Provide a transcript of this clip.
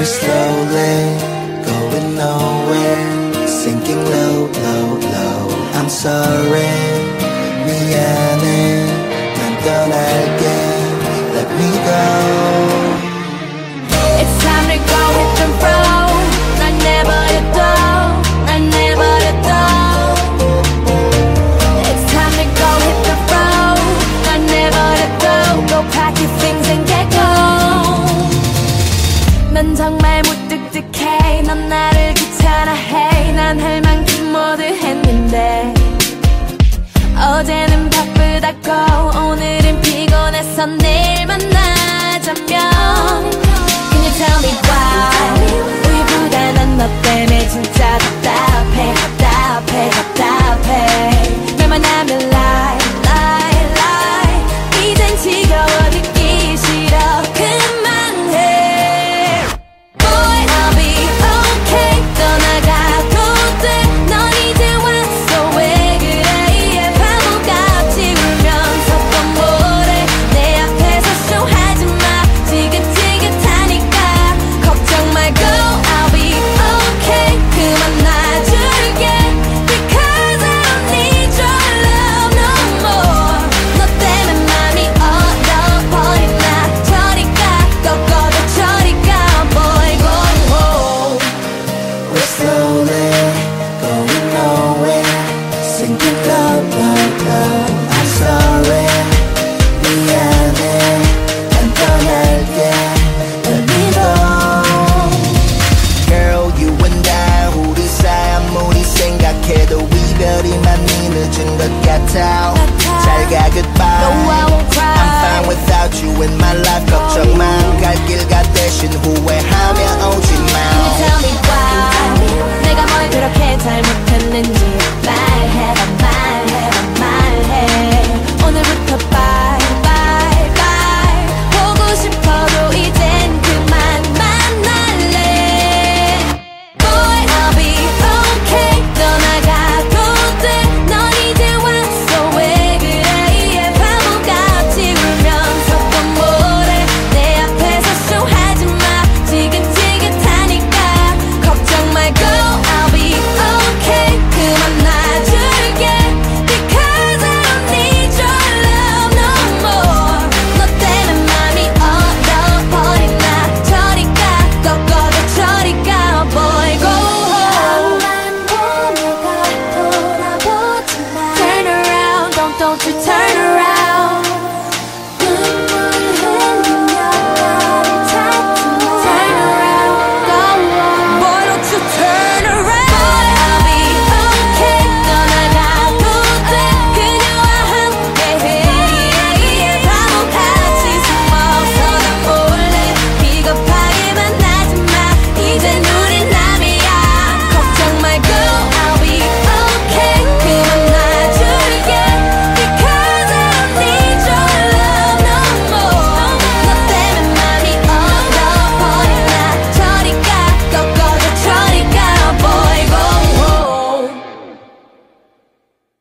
We're slowly, going nowhere Sinking low, low, low. I'm sorry, 미안해 난 떠날게 그래서 내일 만나자면 Can you tell me in the ghetto.